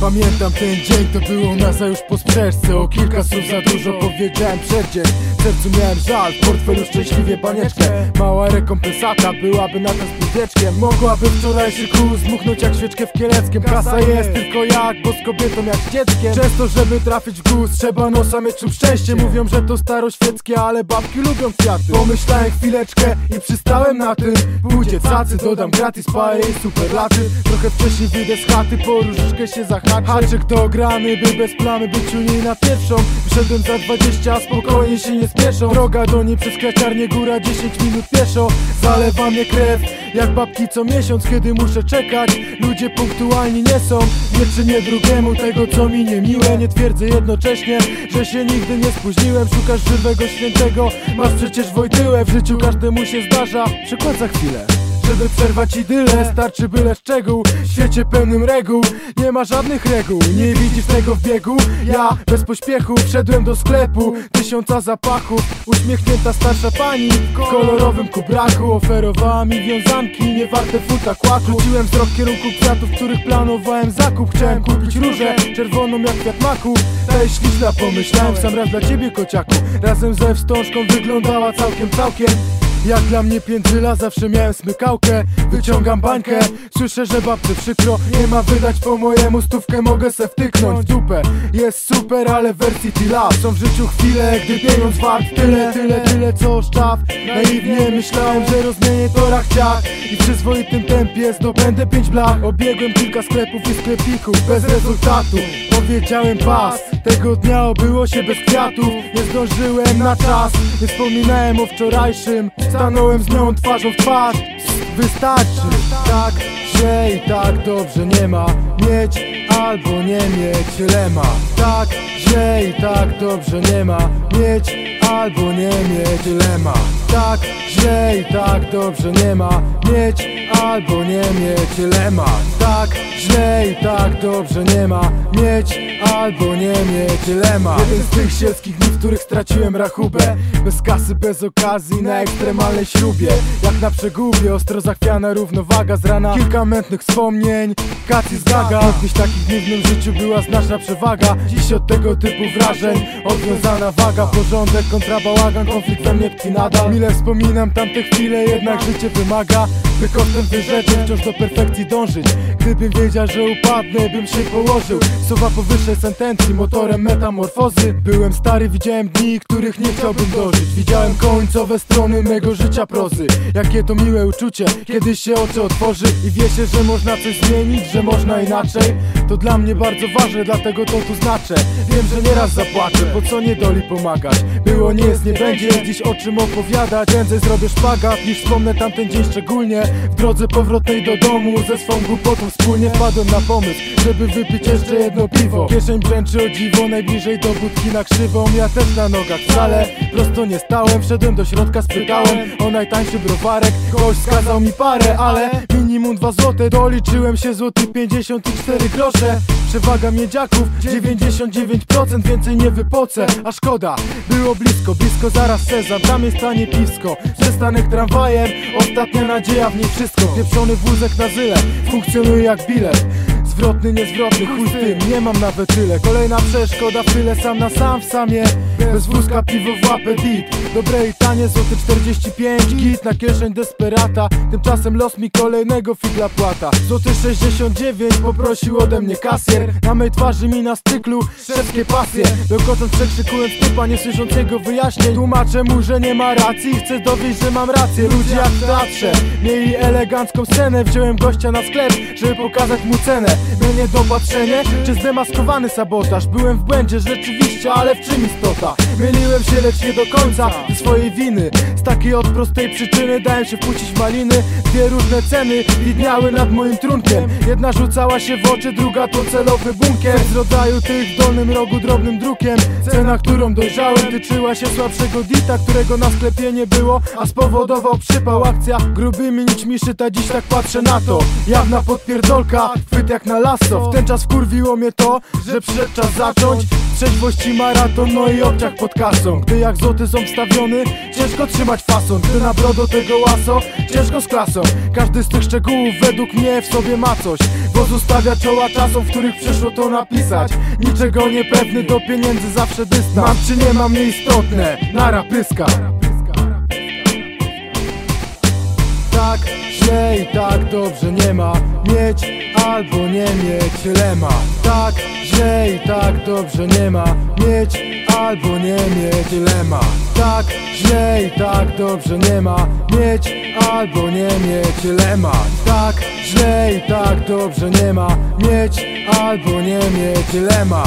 Pamiętam ten dzień, to było już po sprzeczce O kilka słów za dużo powiedziałem przed dzień W sercu miałem żal, w portfelu szczęśliwie panieczkę Mała rekompensata byłaby na to z Mogłaby wczorajszy kół zmuchnąć jak świeczkę w kieleckiem. Kasa jest tylko jak, bo z kobietą jak dzieckiem. Często, żeby trafić w gust, trzeba nosa mieć czym szczęście. Mówią, że to staroświeckie, ale babki lubią kwiaty. Pomyślałem chwileczkę i przystałem na tym. Pójdzie cacy, dodam gratis paje i super laty. Trochę wcześniej wyjdę z chaty, po różyczkę się zahaczę. Haczyk dograny, by bez plamy być u niej na pierwszą. Wyszedłem za 20, a spokojnie się nie spieszą Droga do niej przez kraciarnię góra 10 minut pieszo. Zalewa mnie krew, jak babki co miesiąc Kiedy muszę czekać, ludzie punktualni nie są Nie czynię drugiemu tego co mi niemiłe. Nie twierdzę jednocześnie, że się nigdy nie spóźniłem. Szukasz żywego świętego, masz przecież Wojtyłę. W życiu każdemu się zdarza, przykład za chwilę żeby przerwać idylę Starczy byle szczegół W świecie pełnym reguł Nie ma żadnych reguł. Nie widzisz tego w biegu? Ja bez pośpiechu Wszedłem do sklepu Tysiąca zapachów. Uśmiechnięta starsza pani W kolorowym kubraku. Oferowała mi wiązanki Nie warte futa kłaku Rzuciłem wzrok w kierunku kwiatów Których planowałem zakup. Chciałem kupić różę Czerwoną jak kwiat maku. Jest śliczna pomyślałem sam raz dla ciebie kociaku. Razem ze wstążką wyglądała całkiem całkiem jak dla mnie piętrzyla zawsze miałem smykałkę Wyciągam bańkę, słyszę, że babce przykro Nie ma wydać po mojemu stówkę, mogę se wtyknąć w dupę. Jest super, ale w wersji tila Są w życiu chwile, gdy pieniądz wart tyle, tyle, tyle co szczaw Naiwnie myślałem, że rozmienię to rachciach I w przyzwoitym tempie zdobędę pięć blach Obiegłem kilka sklepów i sklepików bez rezultatu. Powiedziałem pas, tego dnia obyło się bez kwiatów. Nie zdążyłem na czas, nie wspominałem o wczorajszym Stanąłem z nią twarzą w twarz. Wystarczy tak, że i tak dobrze nie ma. Mieć albo nie mieć lema Tak, że i tak dobrze nie ma. Mieć albo nie mieć lema Tak, że i tak dobrze nie ma. Mieć albo nie mieć lema Tak, źle i tak dobrze nie ma. Mieć albo nie mieć lema Jeden z tych sielskich których straciłem rachubę. Bez kasy, bez okazji, na ekstremalnej śrubie Jak na przegubie, ostro zachwiana równowaga z rana. Kilka mętnych wspomnień, kacji z gaga. Kiedyś takich dni w mym życiu była znaczna przewaga. Dziś od tego typu wrażeń odwiązana waga. Porządek kontra bałagan, konflikt we mnie tkwi nadal. Mile wspominam tamte chwile, jednak życie wymaga By kosztem wyrzeczeń wciąż do perfekcji dążyć. Gdybym wiedział, że upadnę, bym się położył. Słowa powyższej sentencji, motorem metamorfozy. Byłem stary, widziałem dni, których nie chciałbym dożyć. Widziałem końcowe strony mego życia prozy. Jakie to miłe uczucie, kiedy się oczy otworzy I wie się, że można coś zmienić, że można inaczej. To dla mnie bardzo ważne, dlatego to tu znaczę. Wiem, że nieraz zapłaczę, po co nie doli pomagać. Było, nie jest, nie będzie, dziś o czym opowiadać? Prędzej zrobię szpagat, niż wspomnę tamten dzień szczególnie W drodze powrotnej do domu, ze swą głupotą wspólnie wpadłem na pomysł Żeby wypić jeszcze jedno piwo. Kieszeń brzęczy o dziwo, najbliżej do budki na krzywą. Ja też na nogach wcale, prosto nie stałem. Wszedłem do środka, spytałem o najtańszy browarek. Gość skazał mi parę, ale minimum dwa złote. Doliczyłem się złoty 54 grosze Przewaga miedziaków 99% więcej nie wypocę A szkoda, było blisko, blisko zaraz Cezar Tam jest tanie piwsko, przystanek tramwajem Ostatnia nadzieja w niej wszystko. Pieprzony wózek na zyle, funkcjonuje jak bilet Zwrotny, niezwrotny, chuj tym, nie mam nawet tyle. Kolejna przeszkoda tyle, sam na sam w samie. Bez wózka piwo w łapę dit Dobre i tanie, złoty 45 Git na kieszeń desperata. Tymczasem los mi kolejnego figla płata. Złoty 69 poprosił ode mnie kasjer. Na mej twarzy mi na styklu szewskie pasje. Dokąd przekrzykując typa nie słyszącego wyjaśnień Tłumaczę mu, że nie ma racji. Chcę dowieść, że mam rację. Ludzie jak w teatrze mieli elegancką scenę. Wziąłem gościa na sklep, żeby pokazać mu cenę Był niedopatrzenie, czy zdemaskowany sabotaż? Byłem w błędzie rzeczywiście, ale w czym istota? Myliłem się, lecz nie do końca ze swojej winy. Z takiej od prostej przyczyny dałem się wpuścić maliny. Dwie różne ceny widniały nad moim trunkiem. Jedna rzucała się w oczy, druga to celowy bunkier. Z rodzaju tych w dolnym rogu drobnym drukiem. Cena, którą dojrzałem tyczyła się słabszego dita Którego na sklepie nie było, a spowodował przypał. Akcja grubymi nićmi szyta, dziś tak patrzę na to Jawna podpierdolka, chwyt jak na lasso. W ten czas wkurwiło mnie to, że przyszedł czas zacząć Trzeźwości maraton, no i obciach pod kasą. Gdy jak złoty są wstawiony, ciężko trzymać fason. Gdy na brodo tego łaso, ciężko z klasą. Każdy z tych szczegółów według mnie w sobie ma coś Bo zostawia czoła czasom, w których przyszło to napisać. Niczego niepewny, do pieniędzy zawsze dystans. Mam czy nie mam nieistotne, nara pyska. Tak źle i tak dobrze nie ma Mieć albo nie mieć lema. Tak źle i tak dobrze nie ma Mieć albo nie mieć lema. Tak źle i tak dobrze nie ma Mieć albo nie mieć lema. Tak źle i tak dobrze nie ma Mieć albo nie mieć lema